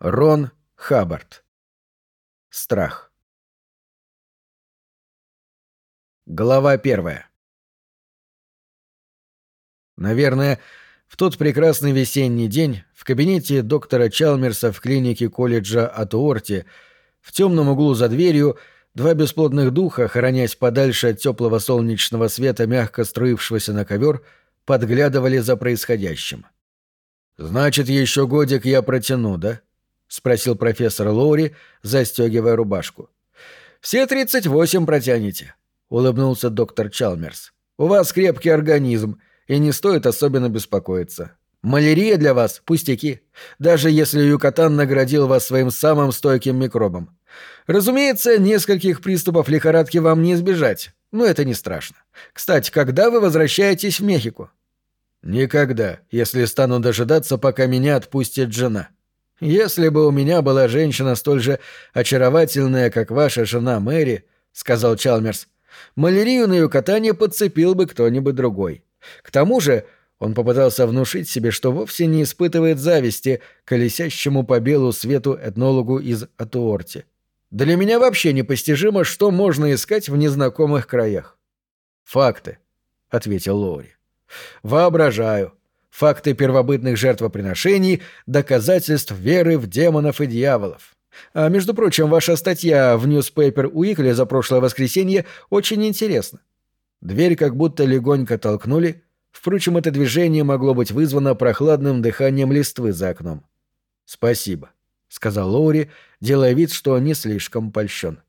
Рон Хаббард. Страх. Глава первая. Наверное, в тот прекрасный весенний день в кабинете доктора Чалмерса в клинике колледжа Атуорти в темном углу за дверью два бесплодных духа, хоронясь подальше от теплого солнечного света, мягко струившегося на ковер, подглядывали за происходящим. «Значит, еще годик я протяну, да?» — спросил профессор Лоури, застегивая рубашку. «Все тридцать восемь протянете», — улыбнулся доктор Чалмерс. «У вас крепкий организм, и не стоит особенно беспокоиться. Малярия для вас — пустяки, даже если Юкатан наградил вас своим самым стойким микробом. Разумеется, нескольких приступов лихорадки вам не избежать, но это не страшно. Кстати, когда вы возвращаетесь в Мехико?» «Никогда, если стану дожидаться, пока меня отпустит жена», «Если бы у меня была женщина столь же очаровательная, как ваша жена Мэри», — сказал Чалмерс, — «малярию на ее катание подцепил бы кто-нибудь другой. К тому же он попытался внушить себе, что вовсе не испытывает зависти к лисящему по белу свету этнологу из Атуорти. Для меня вообще непостижимо, что можно искать в незнакомых краях». «Факты», — ответил Лори. «Воображаю», факты первобытных жертвоприношений, доказательств веры в демонов и дьяволов. А между прочим, ваша статья в Newspaper Weekly за прошлое воскресенье очень интересна. Дверь как будто легонько толкнули, впрочем, это движение могло быть вызвано прохладным дыханием листвы за окном. «Спасибо», — сказал Лоури, делая вид, что не слишком польщен.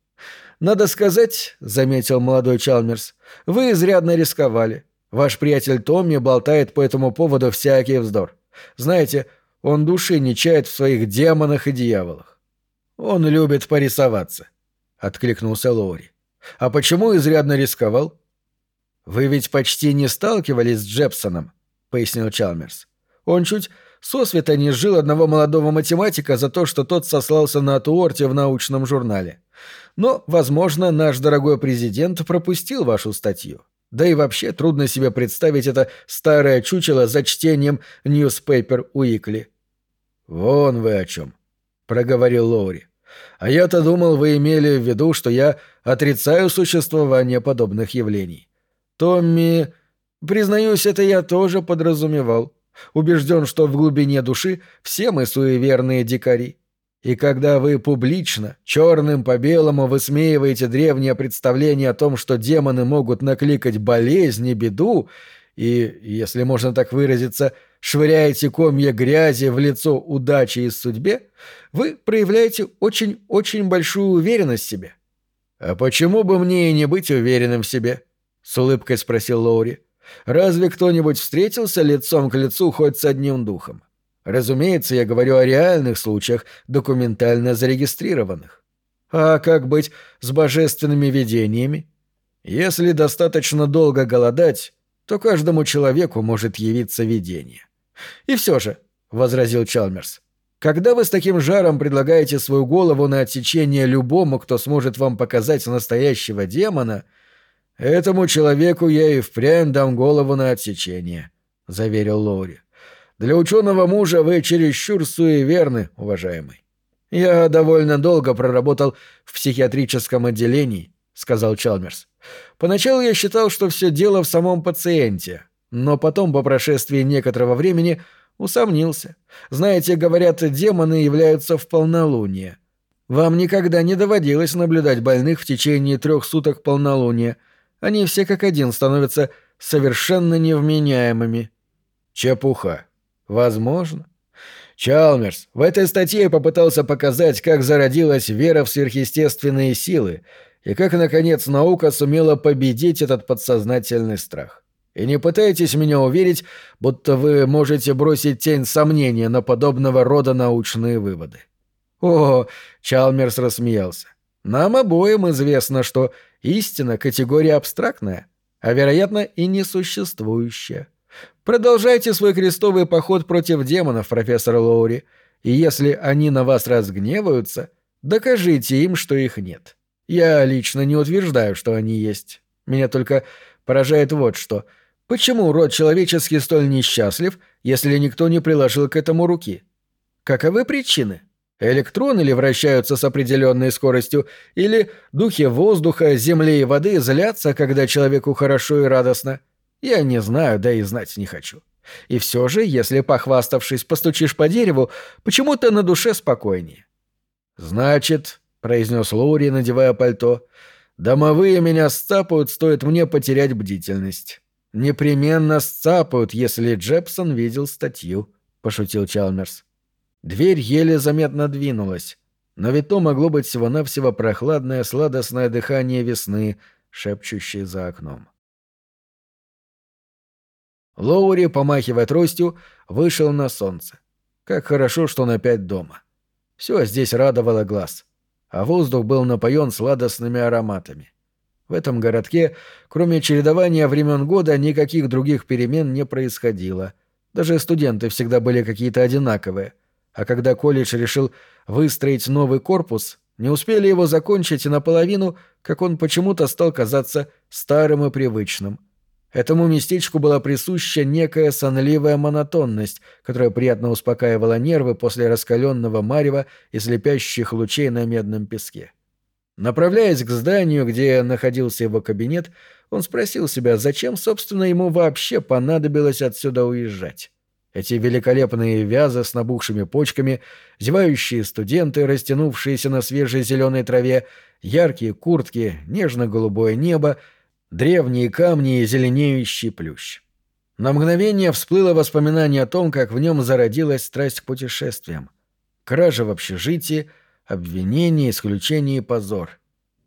«Надо сказать», — заметил молодой Чалмерс, — «вы изрядно рисковали. Ваш приятель Томми болтает по этому поводу всякий вздор. Знаете, он души не чает в своих демонах и дьяволах. Он любит порисоваться, — откликнулся Лоури. А почему изрядно рисковал? Вы ведь почти не сталкивались с Джепсоном, — пояснил Чалмерс. Он чуть сосвета не сжил одного молодого математика за то, что тот сослался на Туорте в научном журнале. Но, возможно, наш дорогой президент пропустил вашу статью. Да и вообще трудно себе представить это старое чучело за чтением Newspaper Уикли. «Вон вы о чем», — проговорил Лоури. «А я-то думал, вы имели в виду, что я отрицаю существование подобных явлений. Томми... Признаюсь, это я тоже подразумевал. Убежден, что в глубине души все мы суеверные дикари. И когда вы публично, черным по белому высмеиваете древнее представление о том, что демоны могут накликать болезнь и беду, и, если можно так выразиться, швыряете комья грязи в лицо удачи и судьбе, вы проявляете очень-очень большую уверенность в себе. «А почему бы мне и не быть уверенным в себе?» — с улыбкой спросил Лоури. «Разве кто-нибудь встретился лицом к лицу хоть с одним духом?» Разумеется, я говорю о реальных случаях, документально зарегистрированных. А как быть с божественными видениями? Если достаточно долго голодать, то каждому человеку может явиться видение. И все же, — возразил Чалмерс, — когда вы с таким жаром предлагаете свою голову на отсечение любому, кто сможет вам показать настоящего демона, этому человеку я и впрямь дам голову на отсечение, — заверил Лоури. Для ученого мужа вы чересчур суеверны, уважаемый. Я довольно долго проработал в психиатрическом отделении, сказал Чалмерс. Поначалу я считал, что все дело в самом пациенте, но потом, по прошествии некоторого времени, усомнился. Знаете, говорят, демоны являются в полнолуние. Вам никогда не доводилось наблюдать больных в течение трех суток полнолуния. Они все как один становятся совершенно невменяемыми. Чепуха, Возможно. Чалмерс в этой статье попытался показать, как зародилась вера в сверхъестественные силы и как, наконец, наука сумела победить этот подсознательный страх. И не пытайтесь меня уверить, будто вы можете бросить тень сомнения на подобного рода научные выводы. О, Чалмерс рассмеялся. Нам обоим известно, что истина — категория абстрактная, а, вероятно, и несуществующая. Продолжайте свой крестовый поход против демонов, профессор Лоури, и если они на вас разгневаются, докажите им, что их нет. Я лично не утверждаю, что они есть. Меня только поражает вот что. Почему род человеческий столь несчастлив, если никто не приложил к этому руки? Каковы причины? Электроны ли вращаются с определенной скоростью, или духи воздуха, земли и воды злятся, когда человеку хорошо и радостно? Я не знаю, да и знать не хочу. И все же, если, похваставшись, постучишь по дереву, почему-то на душе спокойнее. «Значит», — произнес Лоури, надевая пальто, — «домовые меня сцапают, стоит мне потерять бдительность». «Непременно сцапают, если Джепсон видел статью», — пошутил Чалмерс. Дверь еле заметно двинулась, но ведь то могло быть всего-навсего прохладное сладостное дыхание весны, шепчущее за окном. Лоури, помахивая тростью, вышел на солнце. Как хорошо, что он опять дома. Все здесь радовало глаз, а воздух был напоен сладостными ароматами. В этом городке, кроме чередования времен года, никаких других перемен не происходило. Даже студенты всегда были какие-то одинаковые. А когда колледж решил выстроить новый корпус, не успели его закончить и наполовину, как он почему-то стал казаться старым и привычным. Этому местечку была присуща некая сонливая монотонность, которая приятно успокаивала нервы после раскаленного марева и слепящих лучей на медном песке. Направляясь к зданию, где находился его кабинет, он спросил себя, зачем, собственно, ему вообще понадобилось отсюда уезжать. Эти великолепные вязы с набухшими почками, зевающие студенты, растянувшиеся на свежей зеленой траве, яркие куртки, нежно-голубое небо, древние камни и зеленеющий плющ. На мгновение всплыло воспоминание о том, как в нем зародилась страсть к путешествиям. Кража в общежитии — обвинение, исключение и позор.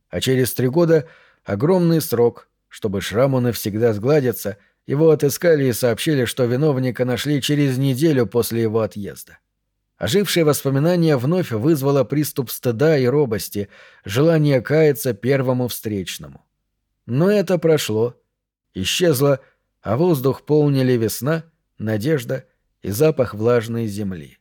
А через три года огромный срок, чтобы шраму навсегда сгладиться, его отыскали и сообщили, что виновника нашли через неделю после его отъезда. Ожившее воспоминание вновь вызвало приступ стыда и робости, желание каяться первому встречному. Но это прошло, исчезло, а воздух полнили весна, надежда и запах влажной земли.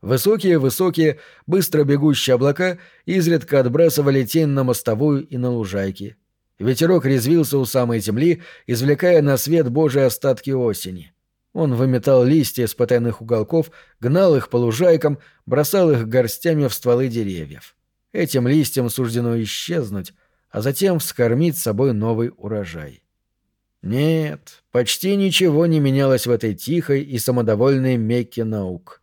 Высокие-высокие, быстро бегущие облака изредка отбрасывали тень на мостовую и на лужайки. Ветерок резвился у самой земли, извлекая на свет божьи остатки осени. Он выметал листья с потайных уголков, гнал их по лужайкам, бросал их горстями в стволы деревьев. Этим листьям суждено исчезнуть, а затем вскормить собой новый урожай. Нет, почти ничего не менялось в этой тихой и самодовольной Мекке наук.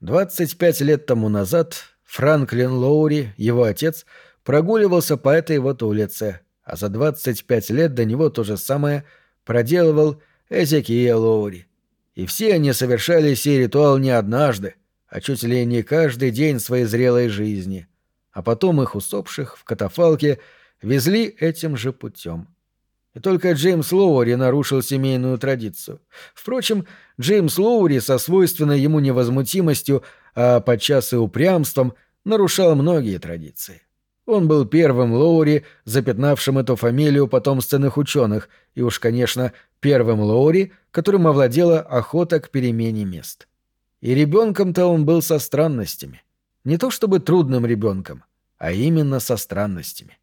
25 лет тому назад Франклин Лоури, его отец, прогуливался по этой вот улице, а за 25 лет до него то же самое проделывал Эзекия Лоури. И все они совершали сей ритуал не однажды, а чуть ли не каждый день своей зрелой жизни. А потом их усопших в катафалке везли этим же путем. И только Джеймс Лоури нарушил семейную традицию. Впрочем, Джеймс Лоури со свойственной ему невозмутимостью, а подчас и упрямством, нарушал многие традиции. Он был первым Лоури, запятнавшим эту фамилию потомственных ученых, и уж, конечно, первым Лоури, которым овладела охота к перемене мест. И ребенком-то он был со странностями. Не то чтобы трудным ребенком, а именно со странностями.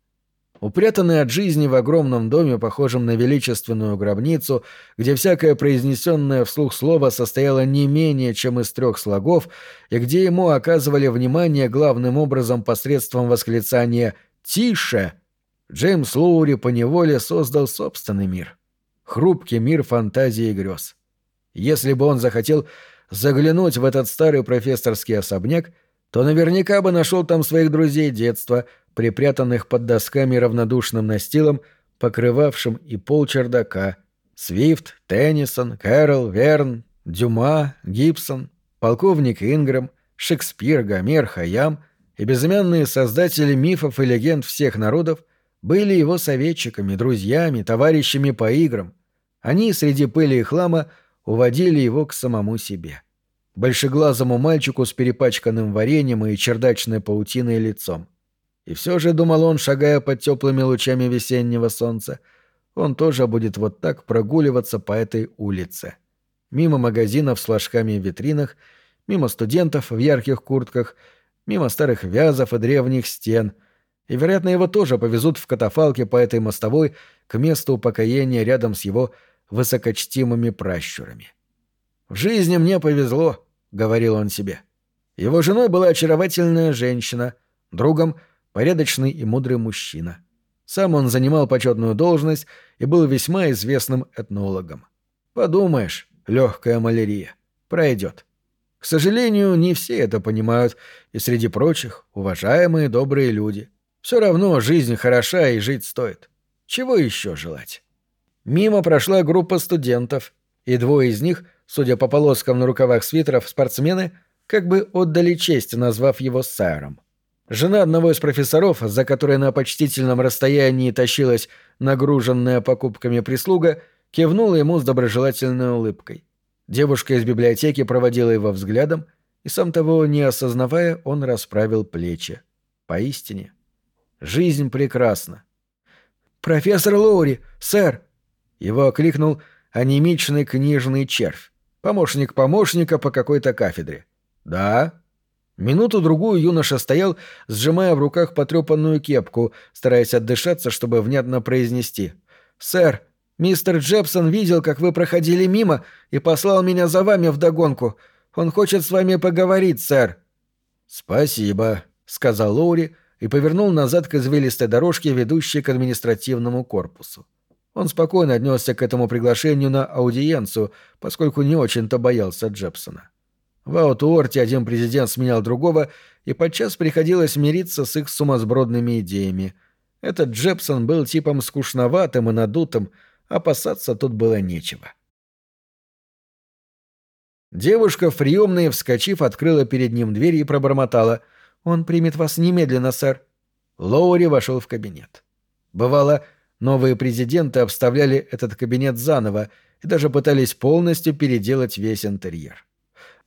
Упрятанный от жизни в огромном доме, похожем на величественную гробницу, где всякое произнесенное вслух слово состояло не менее, чем из трех слогов, и где ему оказывали внимание главным образом посредством восклицания «Тише!», Джеймс Лоури поневоле создал собственный мир. Хрупкий мир фантазии и грез. Если бы он захотел заглянуть в этот старый профессорский особняк, то наверняка бы нашел там своих друзей детства — припрятанных под досками равнодушным настилом, покрывавшим и пол чердака. Свифт, Теннисон, Кэрол, Верн, Дюма, Гибсон, полковник Ингрэм, Шекспир, Гомер, Хаям и безымянные создатели мифов и легенд всех народов были его советчиками, друзьями, товарищами по играм. Они среди пыли и хлама уводили его к самому себе. Большеглазому мальчику с перепачканным вареньем и чердачной паутиной лицом. И все же, думал он, шагая под теплыми лучами весеннего солнца, он тоже будет вот так прогуливаться по этой улице. Мимо магазинов с флажками в витринах, мимо студентов в ярких куртках, мимо старых вязов и древних стен. И, вероятно, его тоже повезут в катафалке по этой мостовой к месту упокоения рядом с его высокочтимыми пращурами. «В жизни мне повезло», — говорил он себе. Его женой была очаровательная женщина, другом — порядочный и мудрый мужчина. Сам он занимал почетную должность и был весьма известным этнологом. Подумаешь, легкая малярия. Пройдет. К сожалению, не все это понимают, и среди прочих уважаемые добрые люди. Все равно жизнь хороша и жить стоит. Чего еще желать? Мимо прошла группа студентов, и двое из них, судя по полоскам на рукавах свитеров, спортсмены, как бы отдали честь, назвав его сэром. Жена одного из профессоров, за которой на почтительном расстоянии тащилась нагруженная покупками прислуга, кивнула ему с доброжелательной улыбкой. Девушка из библиотеки проводила его взглядом, и сам того не осознавая, он расправил плечи. Поистине. Жизнь прекрасна. «Профессор Лоури, сэр!» Его окликнул анемичный книжный червь, помощник помощника по какой-то кафедре. «Да?» Минуту-другую юноша стоял, сжимая в руках потрепанную кепку, стараясь отдышаться, чтобы внятно произнести. «Сэр, Мистер Джепсон видел, как вы проходили мимо, и послал меня за вами вдогонку. Он хочет с вами поговорить, сэр». «Спасибо», — сказал Лоури и повернул назад к извилистой дорожке, ведущей к административному корпусу. Он спокойно отнесся к этому приглашению на аудиенцию, поскольку не очень-то боялся Джепсона. В Аутуорте один президент сменял другого, и подчас приходилось мириться с их сумасбродными идеями. Этот Джепсон был типом скучноватым и надутым, опасаться тут было нечего. Девушка в приемной, вскочив, открыла перед ним дверь и пробормотала. «Он примет вас немедленно, сэр». Лоури вошел в кабинет. Бывало, новые президенты обставляли этот кабинет заново и даже пытались полностью переделать весь интерьер.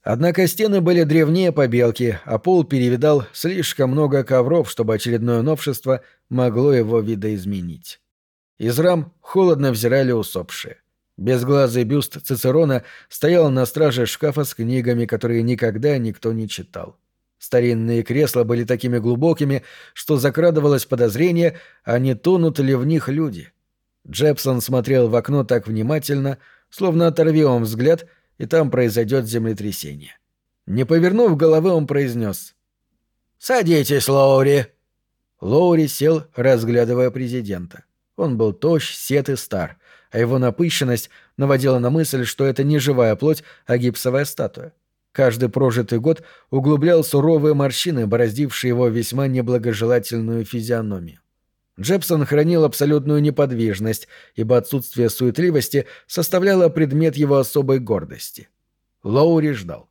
Однако стены были древнее побелки, а пол перевидал слишком много ковров, чтобы очередное новшество могло его видоизменить. Из рам холодно взирали усопшие. Безглазый бюст Цицерона стоял на страже шкафа с книгами, которые никогда никто не читал. Старинные кресла были такими глубокими, что закрадывалось подозрение, а не тонут ли в них люди. Джепсон смотрел в окно так внимательно, словно оторвем взгляд, и там произойдет землетрясение. Не повернув головы, он произнес. «Садитесь, Лоури!» Лоури сел, разглядывая президента. Он был тощ, сет и стар, а его напыщенность наводила на мысль, что это не живая плоть, а гипсовая статуя. Каждый прожитый год углублял суровые морщины, бороздившие его весьма неблагожелательную физиономию. Джепсон хранил абсолютную неподвижность, ибо отсутствие суетливости составляло предмет его особой гордости. Лоури ждал.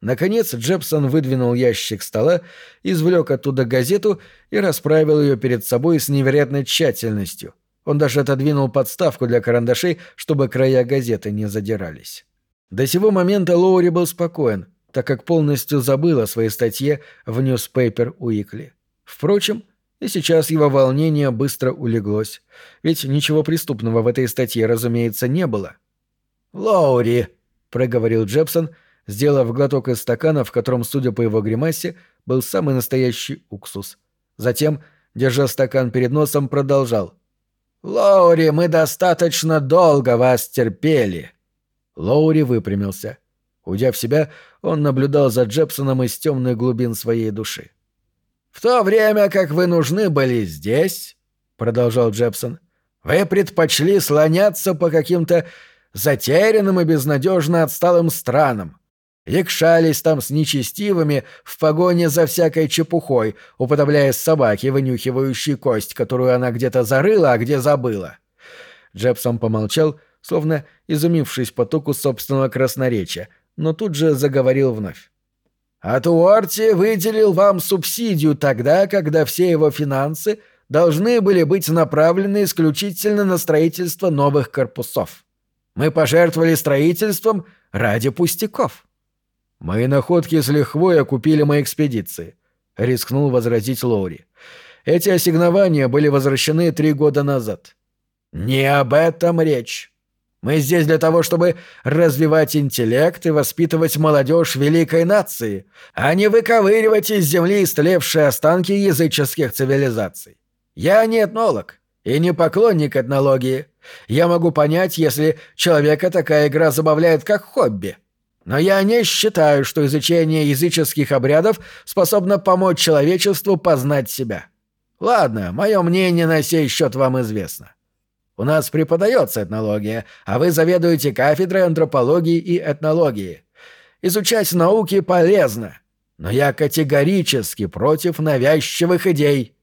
Наконец Джепсон выдвинул ящик стола, извлек оттуда газету и расправил ее перед собой с невероятной тщательностью. Он даже отодвинул подставку для карандашей, чтобы края газеты не задирались. До сего момента Лоури был спокоен, так как полностью забыл о своей статье в Newspaper Weekly. Впрочем, и сейчас его волнение быстро улеглось, ведь ничего преступного в этой статье, разумеется, не было. «Лоури», — проговорил Джепсон, — сделав глоток из стакана, в котором, судя по его гримасе, был самый настоящий уксус. Затем, держа стакан перед носом, продолжал. «Лоури, мы достаточно долго вас терпели!» Лоури выпрямился. Уйдя в себя, он наблюдал за Джепсоном из темных глубин своей души. «В то время, как вы нужны были здесь, — продолжал Джепсон, — вы предпочли слоняться по каким-то затерянным и безнадежно отсталым странам, Якшались там с нечестивыми в погоне за всякой чепухой, уподобляя собаке, вынюхивающей кость, которую она где-то зарыла, а где забыла. Джепсон помолчал, словно изумившись потоку собственного красноречия, но тут же заговорил вновь. «А выделил вам субсидию тогда, когда все его финансы должны были быть направлены исключительно на строительство новых корпусов. Мы пожертвовали строительством ради пустяков». «Мои находки с лихвой окупили мои экспедиции», — рискнул возразить Лоури. «Эти ассигнования были возвращены три года назад». «Не об этом речь. Мы здесь для того, чтобы развивать интеллект и воспитывать молодежь великой нации, а не выковыривать из земли истлевшие останки языческих цивилизаций. Я не этнолог и не поклонник этнологии. Я могу понять, если человека такая игра забавляет как хобби». Но я не считаю, что изучение языческих обрядов способно помочь человечеству познать себя. Ладно, мое мнение на сей счет вам известно. У нас преподается этнология, а вы заведуете кафедрой антропологии и этнологии. Изучать науки полезно, но я категорически против навязчивых идей.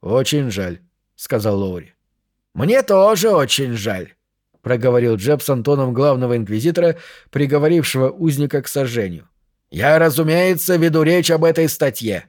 Очень жаль, сказал Лоури. Мне тоже очень жаль. — проговорил Джебсон тоном главного инквизитора, приговорившего узника к сожжению. «Я, разумеется, веду речь об этой статье.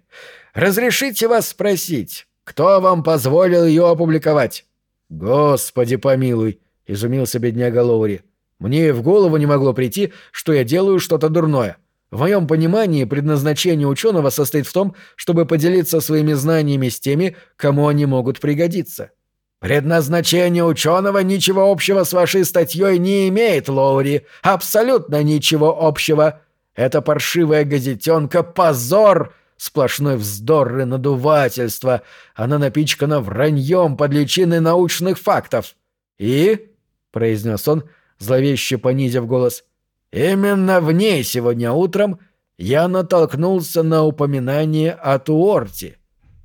Разрешите вас спросить, кто вам позволил ее опубликовать?» «Господи помилуй!» — изумился бедняга Лоури. «Мне в голову не могло прийти, что я делаю что-то дурное. В моем понимании предназначение ученого состоит в том, чтобы поделиться своими знаниями с теми, кому они могут пригодиться». «Предназначение ученого ничего общего с вашей статьей не имеет, Лоури. Абсолютно ничего общего. Это паршивая газетенка — позор!» Сплошной вздор и надувательство. Она напичкана враньем под личиной научных фактов. «И?» — произнес он, зловеще понизив голос. «Именно в ней сегодня утром я натолкнулся на упоминание о Туорте.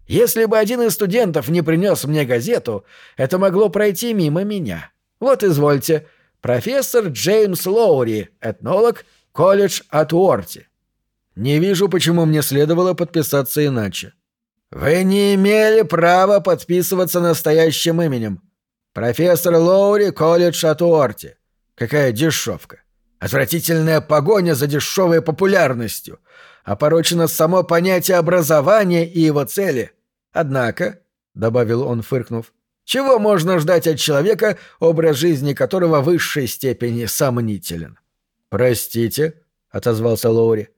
Если бы один из студентов не принес мне газету, это могло пройти мимо меня. Вот извольте. Профессор Джеймс Лоури, этнолог, колледж от Уорти. Не вижу, почему мне следовало подписаться иначе. Вы не имели права подписываться настоящим именем. Профессор Лоури, колледж от Уорти. Какая дешевка. Отвратительная погоня за дешевой популярностью. Опорочено само понятие образования и его цели. Однако, — добавил он, фыркнув, — чего можно ждать от человека, образ жизни которого в высшей степени сомнителен? — Простите, — отозвался Лоури. —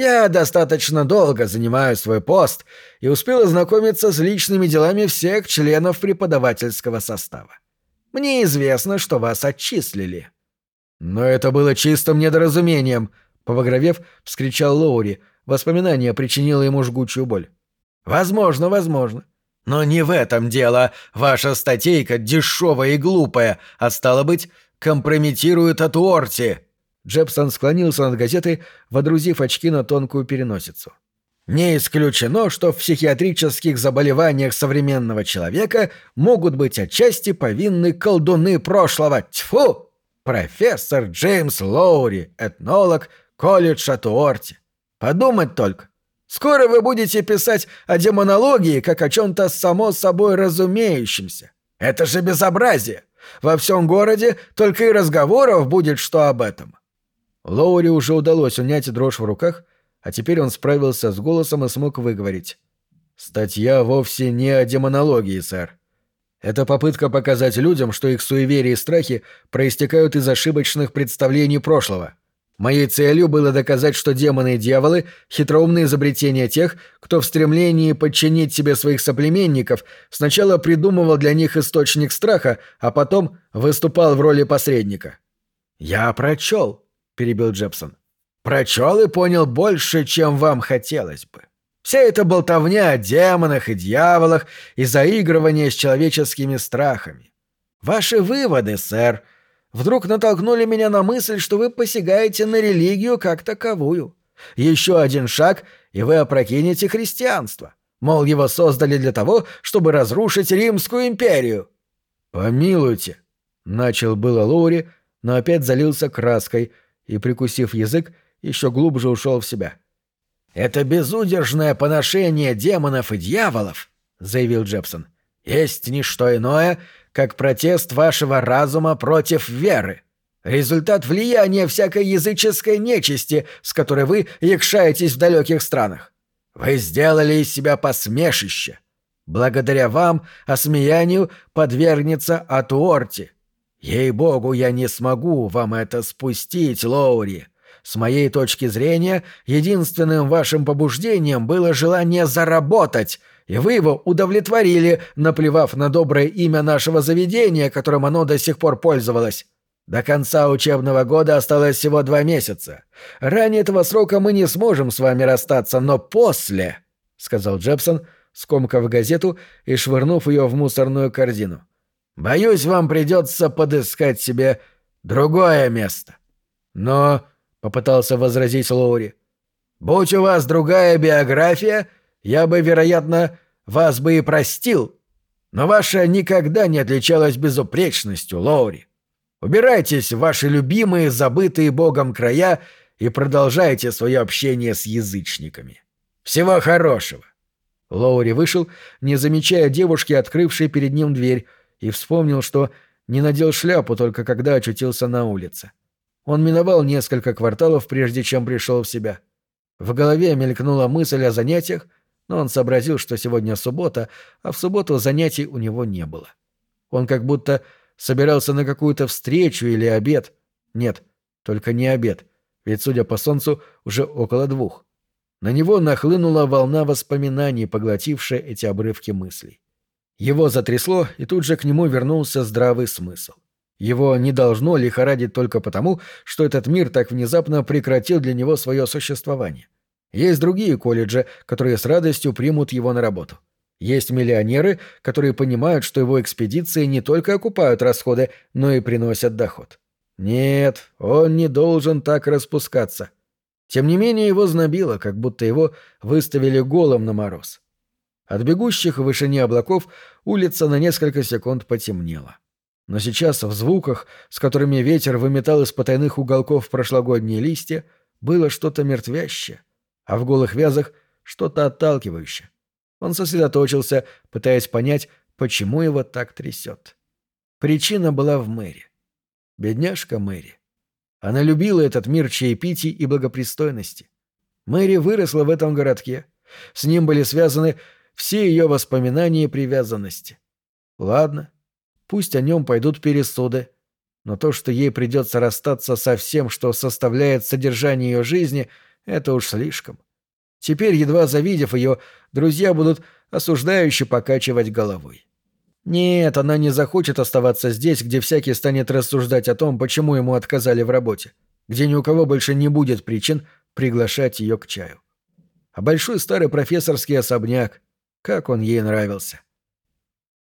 Я достаточно долго занимаю свой пост и успел ознакомиться с личными делами всех членов преподавательского состава. Мне известно, что вас отчислили. — Но это было чистым недоразумением, — повогровев, вскричал Лоури. Воспоминание причинило ему жгучую боль. Возможно, возможно. Но не в этом дело. Ваша статейка дешевая и глупая, а стало быть, компрометирует от Уорти. Джепсон склонился над газетой, водрузив очки на тонкую переносицу. Не исключено, что в психиатрических заболеваниях современного человека могут быть отчасти повинны колдуны прошлого. Тьфу! Профессор Джеймс Лоури, этнолог, колледж от Уорти. Подумать только. Скоро вы будете писать о демонологии, как о чем-то само собой разумеющемся. Это же безобразие! Во всем городе только и разговоров будет, что об этом». Лоури уже удалось унять дрожь в руках, а теперь он справился с голосом и смог выговорить. «Статья вовсе не о демонологии, сэр. Это попытка показать людям, что их суеверия и страхи проистекают из ошибочных представлений прошлого. Моей целью было доказать, что демоны и дьяволы — хитроумные изобретения тех, кто в стремлении подчинить себе своих соплеменников сначала придумывал для них источник страха, а потом выступал в роли посредника. «Я прочел», — перебил Джепсон. «Прочел и понял больше, чем вам хотелось бы. Вся эта болтовня о демонах и дьяволах и заигрывание с человеческими страхами. Ваши выводы, сэр, — вдруг натолкнули меня на мысль, что вы посягаете на религию как таковую. Еще один шаг, и вы опрокинете христианство. Мол, его создали для того, чтобы разрушить Римскую империю. «Помилуйте», — начал было Лоури, но опять залился краской и, прикусив язык, еще глубже ушел в себя. «Это безудержное поношение демонов и дьяволов», — заявил Джепсон, — «есть не что иное, как протест вашего разума против веры. Результат влияния всякой языческой нечисти, с которой вы якшаетесь в далеких странах. Вы сделали из себя посмешище. Благодаря вам осмеянию подвергнется Атуорти. Ей-богу, я не смогу вам это спустить, Лоури. С моей точки зрения, единственным вашим побуждением было желание заработать, и вы его удовлетворили, наплевав на доброе имя нашего заведения, которым оно до сих пор пользовалось. До конца учебного года осталось всего два месяца. Ранее этого срока мы не сможем с вами расстаться, но после, — сказал Джепсон, скомкав газету и швырнув ее в мусорную корзину. Боюсь, вам придется подыскать себе другое место. Но, — попытался возразить Лоури. «Будь у вас другая биография, я бы, вероятно, вас бы и простил. Но ваша никогда не отличалась безупречностью, Лоури. Убирайтесь в ваши любимые, забытые Богом края и продолжайте свое общение с язычниками. Всего хорошего!» Лоури вышел, не замечая девушки, открывшей перед ним дверь, и вспомнил, что не надел шляпу только когда очутился на улице. Он миновал несколько кварталов, прежде чем пришел в себя. В голове мелькнула мысль о занятиях, но он сообразил, что сегодня суббота, а в субботу занятий у него не было. Он как будто собирался на какую-то встречу или обед. Нет, только не обед, ведь, судя по солнцу, уже около двух. На него нахлынула волна воспоминаний, поглотившая эти обрывки мыслей. Его затрясло, и тут же к нему вернулся здравый смысл. Его не должно лихорадить только потому, что этот мир так внезапно прекратил для него свое существование. Есть другие колледжи, которые с радостью примут его на работу. Есть миллионеры, которые понимают, что его экспедиции не только окупают расходы, но и приносят доход. Нет, он не должен так распускаться. Тем не менее его знобило, как будто его выставили голым на мороз. От бегущих в вышине облаков улица на несколько секунд потемнела. Но сейчас в звуках, с которыми ветер выметал из потайных уголков прошлогодние листья, было что-то мертвящее, а в голых вязах что-то отталкивающее. Он сосредоточился, пытаясь понять, почему его так трясет. Причина была в Мэри. Бедняжка Мэри. Она любила этот мир чаепитий и благопристойности. Мэри выросла в этом городке. С ним были связаны все ее воспоминания и привязанности. Ладно, пусть о нем пойдут пересуды, но то, что ей придется расстаться со всем, что составляет содержание ее жизни, это уж слишком. Теперь, едва завидев ее, друзья будут осуждающе покачивать головой. Нет, она не захочет оставаться здесь, где всякий станет рассуждать о том, почему ему отказали в работе, где ни у кого больше не будет причин приглашать ее к чаю. А большой старый профессорский особняк, как он ей нравился.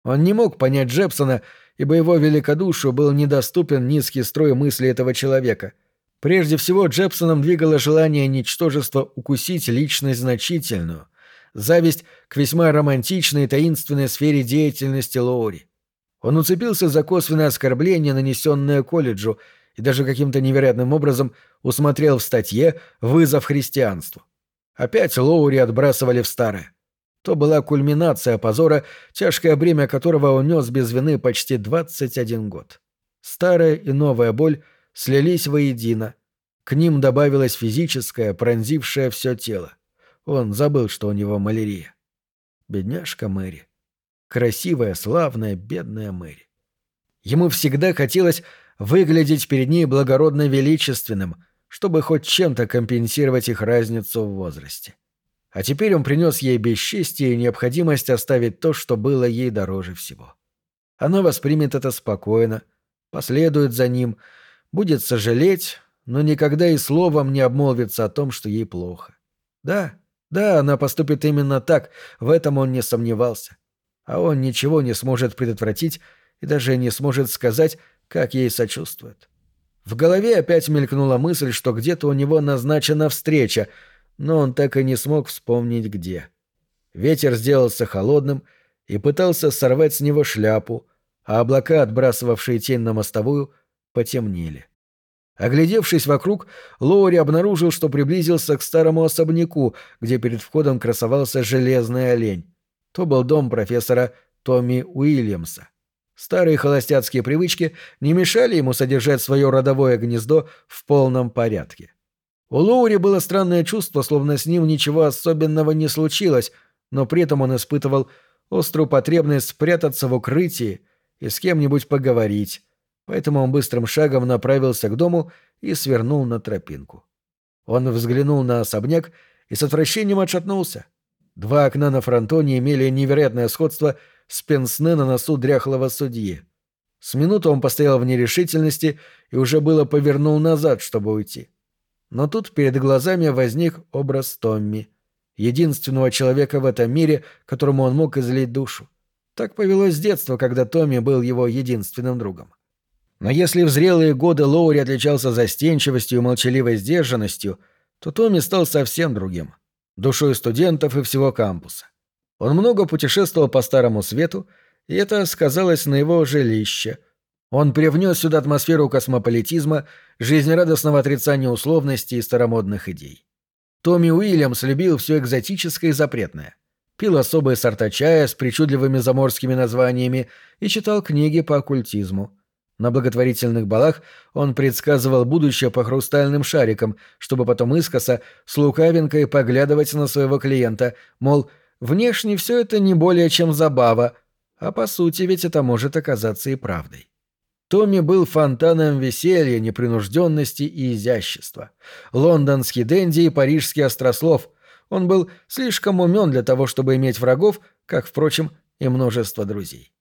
Он не мог понять Джепсона, ибо его великодушию был недоступен низкий строй мысли этого человека. Прежде всего, Джепсоном двигало желание ничтожества укусить личность значительную, зависть к весьма романтичной и таинственной сфере деятельности Лоури. Он уцепился за косвенное оскорбление, нанесенное колледжу, и даже каким-то невероятным образом усмотрел в статье вызов христианству. Опять Лоури отбрасывали в старое. То была кульминация позора, тяжкое бремя которого он нес без вины почти 21 год. Старая и новая боль слились воедино. К ним добавилась физическая, пронзившая все тело. Он забыл, что у него малярия. Бедняжка Мэри. Красивая, славная, бедная Мэри. Ему всегда хотелось выглядеть перед ней благородно величественным, чтобы хоть чем-то компенсировать их разницу в возрасте. — а теперь он принес ей бесчестие и необходимость оставить то, что было ей дороже всего. Она воспримет это спокойно, последует за ним, будет сожалеть, но никогда и словом не обмолвится о том, что ей плохо. Да, да, она поступит именно так, в этом он не сомневался. А он ничего не сможет предотвратить и даже не сможет сказать, как ей сочувствует. В голове опять мелькнула мысль, что где-то у него назначена встреча — но он так и не смог вспомнить где. Ветер сделался холодным и пытался сорвать с него шляпу, а облака, отбрасывавшие тень на мостовую, потемнели. Оглядевшись вокруг, Лоури обнаружил, что приблизился к старому особняку, где перед входом красовался железный олень. То был дом профессора Томми Уильямса. Старые холостяцкие привычки не мешали ему содержать свое родовое гнездо в полном порядке. У Лоури было странное чувство, словно с ним ничего особенного не случилось, но при этом он испытывал острую потребность спрятаться в укрытии и с кем-нибудь поговорить, поэтому он быстрым шагом направился к дому и свернул на тропинку. Он взглянул на особняк и с отвращением отшатнулся. Два окна на фронтоне имели невероятное сходство с пенсне на носу дряхлого судьи. С минуту он постоял в нерешительности и уже было повернул назад, чтобы уйти. Но тут перед глазами возник образ Томми, единственного человека в этом мире, которому он мог излить душу. Так повелось с детства, когда Томми был его единственным другом. Но если в зрелые годы Лоури отличался застенчивостью и молчаливой сдержанностью, то Томми стал совсем другим — душой студентов и всего кампуса. Он много путешествовал по Старому Свету, и это сказалось на его жилище. Он привнес сюда атмосферу космополитизма, жизнерадостного отрицания условностей и старомодных идей. Томми Уильямс любил все экзотическое и запретное. Пил особые сорта чая с причудливыми заморскими названиями и читал книги по оккультизму. На благотворительных балах он предсказывал будущее по хрустальным шарикам, чтобы потом искоса с лукавинкой поглядывать на своего клиента, мол, внешне все это не более чем забава, а по сути ведь это может оказаться и правдой. Томми был фонтаном веселья, непринужденности и изящества. Лондонский денди и парижский острослов. Он был слишком умен для того, чтобы иметь врагов, как, впрочем, и множество друзей.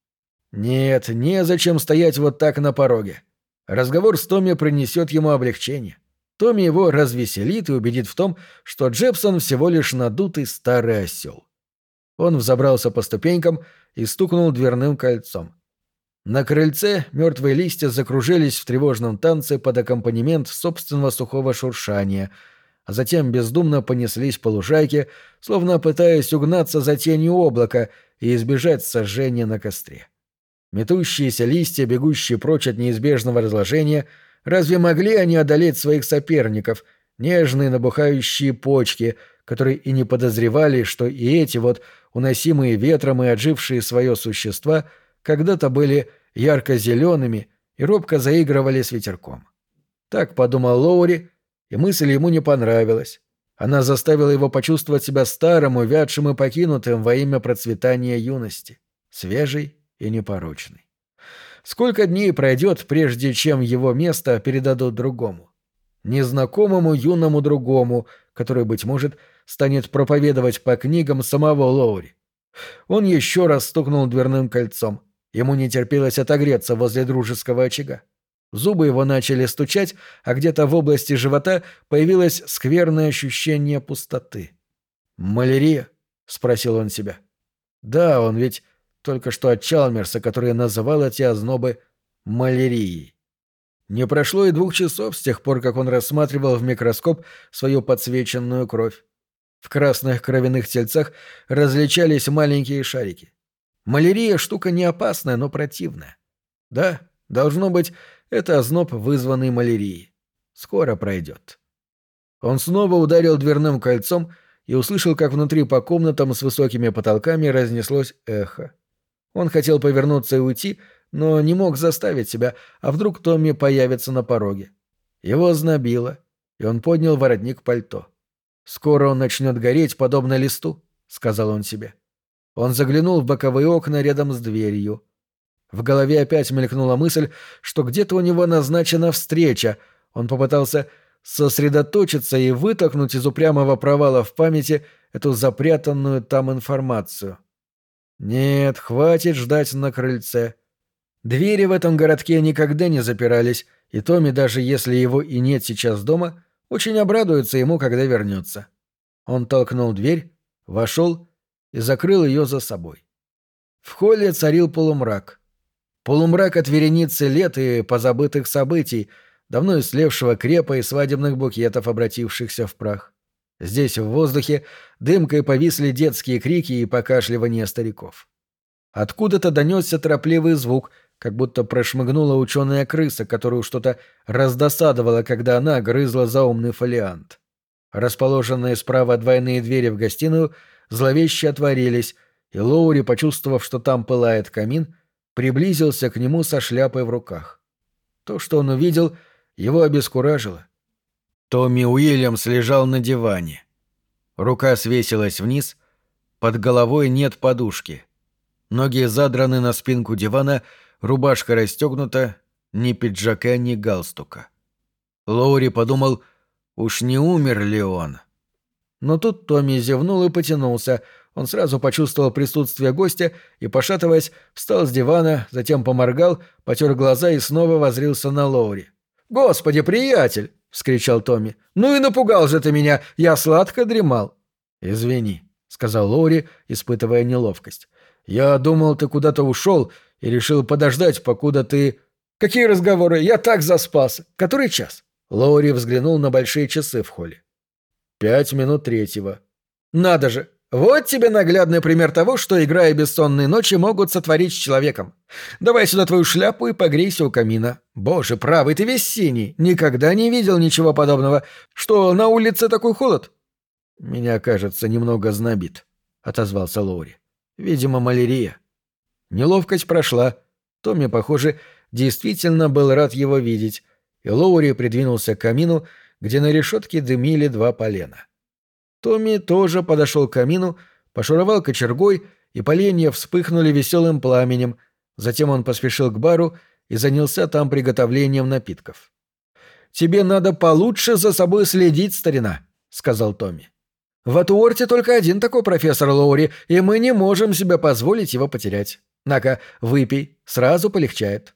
Нет, незачем стоять вот так на пороге. Разговор с Томми принесет ему облегчение. Томми его развеселит и убедит в том, что Джепсон всего лишь надутый старый осел. Он взобрался по ступенькам и стукнул дверным кольцом. На крыльце мертвые листья закружились в тревожном танце под аккомпанемент собственного сухого шуршания, а затем бездумно понеслись по лужайке, словно пытаясь угнаться за тенью облака и избежать сожжения на костре. Метущиеся листья, бегущие прочь от неизбежного разложения, разве могли они одолеть своих соперников, нежные набухающие почки, которые и не подозревали, что и эти вот, уносимые ветром и отжившие свое существа, когда-то были ярко-зелеными и робко заигрывали с ветерком. Так подумал Лоури, и мысль ему не понравилась. Она заставила его почувствовать себя старым, увядшим и покинутым во имя процветания юности, свежей и непорочный. Сколько дней пройдет, прежде чем его место передадут другому? Незнакомому юному другому, который, быть может, станет проповедовать по книгам самого Лоури. Он еще раз стукнул дверным кольцом. Ему не терпелось отогреться возле дружеского очага. Зубы его начали стучать, а где-то в области живота появилось скверное ощущение пустоты. «Малярия?» — спросил он себя. «Да, он ведь только что от Чалмерса, который называл эти ознобы малярией. Не прошло и двух часов с тех пор, как он рассматривал в микроскоп свою подсвеченную кровь. В красных кровяных тельцах различались маленькие шарики. Малярия — штука не опасная, но противная. Да, должно быть, это озноб, вызванный малярией. Скоро пройдет. Он снова ударил дверным кольцом и услышал, как внутри по комнатам с высокими потолками разнеслось эхо. Он хотел повернуться и уйти, но не мог заставить себя, а вдруг Томми появится на пороге. Его знобило, и он поднял воротник пальто. «Скоро он начнет гореть, подобно листу», — сказал он себе. Он заглянул в боковые окна рядом с дверью. В голове опять мелькнула мысль, что где-то у него назначена встреча. Он попытался сосредоточиться и вытолкнуть из упрямого провала в памяти эту запрятанную там информацию. Нет, хватит ждать на крыльце. Двери в этом городке никогда не запирались, и Томми, даже если его и нет сейчас дома, очень обрадуется ему, когда вернется. Он толкнул дверь, вошел и закрыл ее за собой. В холле царил полумрак. Полумрак от вереницы лет и позабытых событий, давно ислевшего крепа и свадебных букетов, обратившихся в прах. Здесь, в воздухе, дымкой повисли детские крики и покашливание стариков. Откуда-то донесся торопливый звук, как будто прошмыгнула ученая крыса, которую что-то раздосадовало, когда она грызла заумный фолиант. Расположенные справа двойные двери в гостиную зловеще отворились, и Лоури, почувствовав, что там пылает камин, приблизился к нему со шляпой в руках. То, что он увидел, его обескуражило — Томми Уильямс лежал на диване. Рука свесилась вниз, под головой нет подушки. Ноги задраны на спинку дивана, рубашка расстегнута, ни пиджака, ни галстука. Лоури подумал, уж не умер ли он? Но тут Томми зевнул и потянулся. Он сразу почувствовал присутствие гостя и, пошатываясь, встал с дивана, затем поморгал, потер глаза и снова возрился на Лоури. «Господи, приятель!» вскричал Томми. «Ну и напугал же ты меня! Я сладко дремал!» «Извини», — сказал Лори, испытывая неловкость. «Я думал, ты куда-то ушел и решил подождать, покуда ты...» «Какие разговоры? Я так заспался. Который час?» Лоури взглянул на большие часы в холле. «Пять минут третьего». «Надо же! Вот тебе наглядный пример того, что, играя бессонные ночи, могут сотворить с человеком. Давай сюда твою шляпу и погрейся у камина. Боже, правый, ты весь синий. Никогда не видел ничего подобного. Что, на улице такой холод?» «Меня, кажется, немного знобит», — отозвался Лоури. «Видимо, малярия». Неловкость прошла. Томми, похоже, действительно был рад его видеть, и Лоури придвинулся к камину, где на решетке дымили два полена. Томми тоже подошел к камину, пошуровал кочергой, и поленья вспыхнули веселым пламенем. Затем он поспешил к бару и занялся там приготовлением напитков. «Тебе надо получше за собой следить, старина», — сказал Томми. «В Атуорте только один такой профессор Лоури, и мы не можем себе позволить его потерять. На-ка, выпей, сразу полегчает».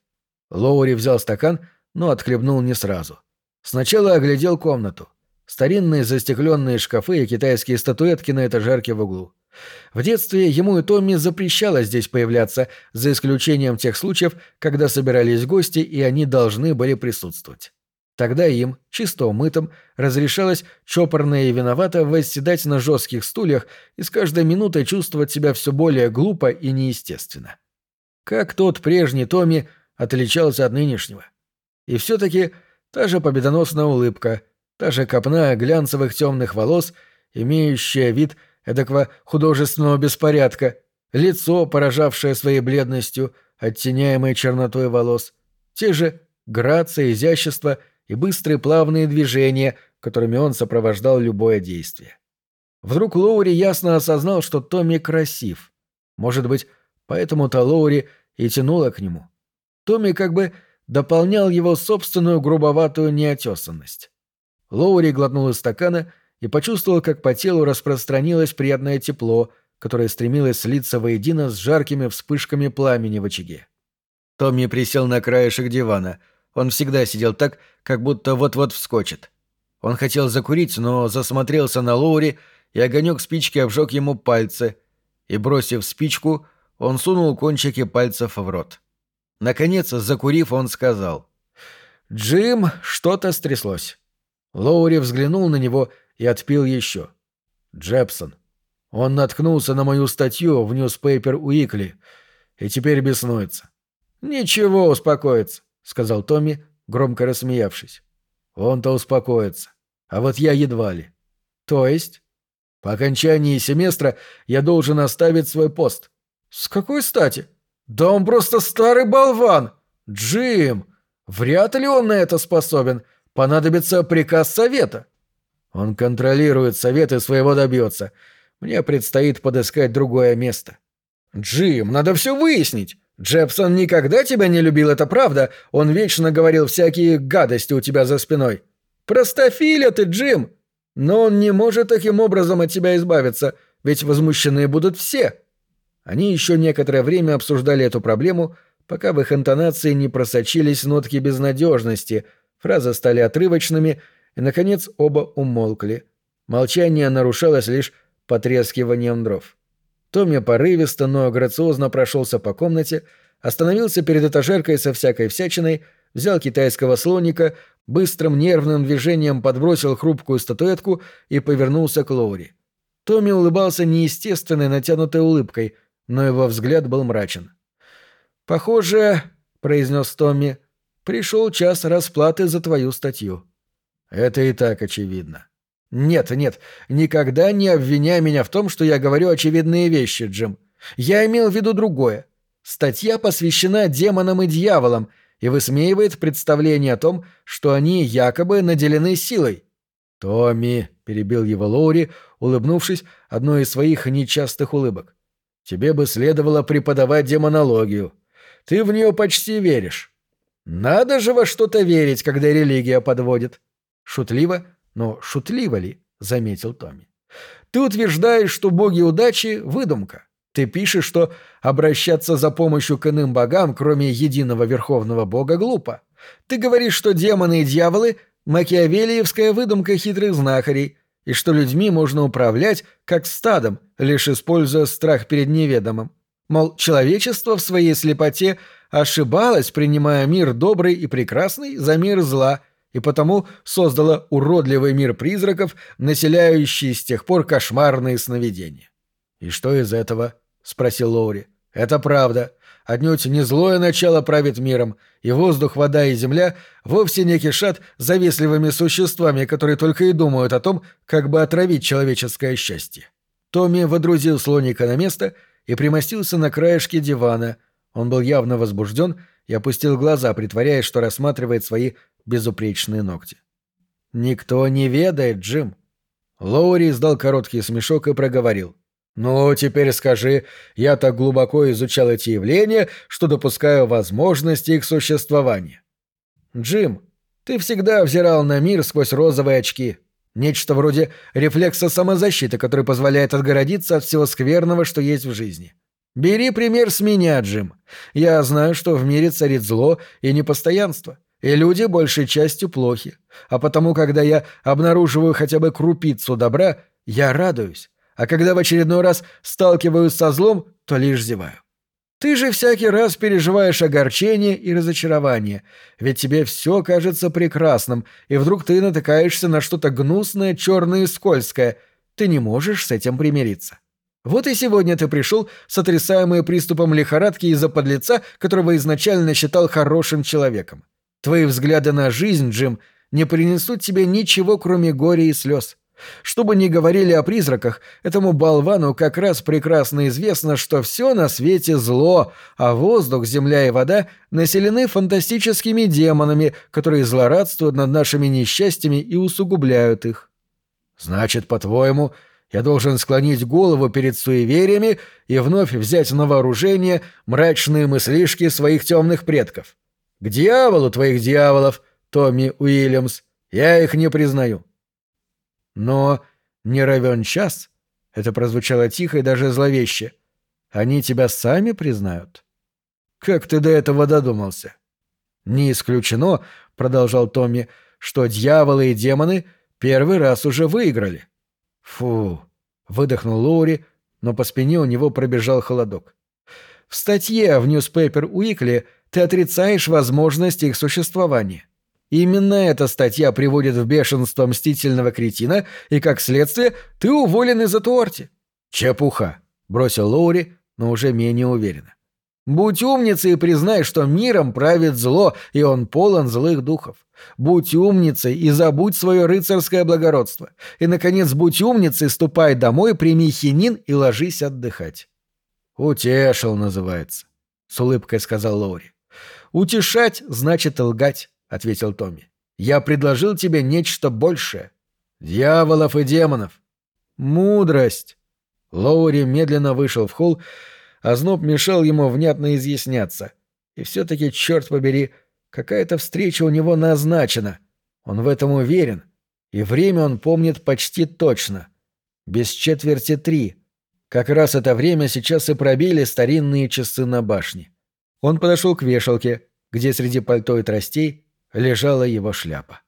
Лоури взял стакан, но отхлебнул не сразу. Сначала оглядел комнату. Старинные застекленные шкафы и китайские статуэтки на этажерке в углу. В детстве ему и Томми запрещалось здесь появляться, за исключением тех случаев, когда собирались гости и они должны были присутствовать. Тогда им, чисто умытым, разрешалось чопорно и виновато восседать на жестких стульях и с каждой минутой чувствовать себя все более глупо и неестественно. Как тот прежний Томми отличался от нынешнего. И все-таки та же победоносная улыбка, та же копна глянцевых темных волос, имеющая вид эдакого художественного беспорядка, лицо, поражавшее своей бледностью, оттеняемой чернотой волос, те же грация, изящество и быстрые плавные движения, которыми он сопровождал любое действие. Вдруг Лоури ясно осознал, что Томми красив. Может быть, поэтому-то Лоури и тянуло к нему. Томми как бы дополнял его собственную грубоватую неотесанность. Лоури глотнул из стакана и почувствовал, как по телу распространилось приятное тепло, которое стремилось слиться воедино с жаркими вспышками пламени в очаге. Томми присел на краешек дивана. Он всегда сидел так, как будто вот-вот вскочит. Он хотел закурить, но засмотрелся на Лоури, и огонек спички обжег ему пальцы, и, бросив спичку, он сунул кончики пальцев в рот. Наконец, закурив, он сказал. «Джим, что-то стряслось». Лоури взглянул на него и отпил еще. «Джепсон. Он наткнулся на мою статью в Newspaper Weekly и теперь беснуется». «Ничего, успокоится», — сказал Томми, громко рассмеявшись. «Он-то успокоится. А вот я едва ли». «То есть?» «По окончании семестра я должен оставить свой пост». «С какой стати?» «Да он просто старый болван! Джим! Вряд ли он на это способен. Понадобится приказ совета». «Он контролирует совет и своего добьется. Мне предстоит подыскать другое место». «Джим, надо все выяснить. Джепсон никогда тебя не любил, это правда. Он вечно говорил всякие гадости у тебя за спиной. Простофиля ты, Джим! Но он не может таким образом от тебя избавиться, ведь возмущены будут все». Они еще некоторое время обсуждали эту проблему, пока в их интонации не просочились нотки безнадежности, фразы стали отрывочными, и, наконец, оба умолкли. Молчание нарушалось лишь потрескиванием дров. Томми порывисто, но грациозно прошелся по комнате, остановился перед этажеркой со всякой всячиной, взял китайского слоника, быстрым нервным движением подбросил хрупкую статуэтку и повернулся к Лоури. Томми улыбался неестественной натянутой улыбкой — но его взгляд был мрачен. «Похоже, — произнес Томми, — пришел час расплаты за твою статью». «Это и так очевидно». «Нет, нет, никогда не обвиняй меня в том, что я говорю очевидные вещи, Джим. Я имел в виду другое. Статья посвящена демонам и дьяволам и высмеивает представление о том, что они якобы наделены силой». «Томми», — перебил его Лоури, улыбнувшись одной из своих нечастых улыбок, Тебе бы следовало преподавать демонологию. Ты в нее почти веришь. Надо же во что-то верить, когда религия подводит. Шутливо, но шутливо ли, заметил Томми. Ты утверждаешь, что боги удачи — выдумка. Ты пишешь, что обращаться за помощью к иным богам, кроме единого верховного бога, глупо. Ты говоришь, что демоны и дьяволы — макиавелиевская выдумка хитрых знахарей, и что людьми можно управлять, как стадом, лишь используя страх перед неведомым. Мол, человечество в своей слепоте ошибалась, принимая мир добрый и прекрасный за мир зла, и потому создала уродливый мир призраков, населяющий с тех пор кошмарные сновидения. «И что из этого?» — спросил Лоури. «Это правда. Отнюдь не злое начало правит миром, и воздух, вода и земля вовсе не кишат завистливыми существами, которые только и думают о том, как бы отравить человеческое счастье». Томми водрузил слоника на место и примостился на краешке дивана. Он был явно возбужден и опустил глаза, притворяясь, что рассматривает свои безупречные ногти. «Никто не ведает, Джим». Лоури издал короткий смешок и проговорил. «Ну, теперь скажи, я так глубоко изучал эти явления, что допускаю возможности их существования». «Джим, ты всегда взирал на мир сквозь розовые очки. Нечто вроде рефлекса самозащиты, который позволяет отгородиться от всего скверного, что есть в жизни. Бери пример с меня, Джим. Я знаю, что в мире царит зло и непостоянство, и люди большей частью плохи. А потому, когда я обнаруживаю хотя бы крупицу добра, я радуюсь, а когда в очередной раз сталкиваюсь со злом, то лишь зеваю. Ты же всякий раз переживаешь огорчение и разочарование, ведь тебе все кажется прекрасным, и вдруг ты натыкаешься на что-то гнусное, черное и скользкое. Ты не можешь с этим примириться. Вот и сегодня ты пришел, сотрясаемый приступом лихорадки из-за подлеца, которого изначально считал хорошим человеком. Твои взгляды на жизнь, Джим, не принесут тебе ничего, кроме горя и слез. Что бы ни говорили о призраках, этому болвану как раз прекрасно известно, что все на свете зло, а воздух, земля и вода населены фантастическими демонами, которые злорадствуют над нашими несчастьями и усугубляют их. Значит, по-твоему, я должен склонить голову перед суевериями и вновь взять на вооружение мрачные мыслишки своих темных предков. К дьяволу твоих дьяволов, Томми Уильямс, я их не признаю. Но не равен час, это прозвучало тихо и даже зловеще, они тебя сами признают. Как ты до этого додумался? Не исключено, продолжал Томми, что дьяволы и демоны первый раз уже выиграли. Фу, выдохнул Лоури, но по спине у него пробежал холодок. В статье в Newspaper Weekly ты отрицаешь возможность их существования. Именно эта статья приводит в бешенство мстительного кретина, и, как следствие, ты уволен из Атуорти. Чепуха, бросил Лоури, но уже менее уверенно. Будь умницей и признай, что миром правит зло, и он полон злых духов. Будь умницей и забудь свое рыцарское благородство. И, наконец, будь умницей, ступай домой, прими хинин и ложись отдыхать. «Утешил» называется, — с улыбкой сказал Лоури. «Утешать значит лгать ответил Томми. Я предложил тебе нечто большее. Дьяволов и демонов. Мудрость. Лоури медленно вышел в холл, а зноб мешал ему внятно изъясняться. И все-таки, черт побери, какая-то встреча у него назначена. Он в этом уверен. И время он помнит почти точно. Без четверти три. Как раз это время сейчас и пробили старинные часы на башне. Он подошел к вешалке, где среди пальто и тростей лежала его шляпа.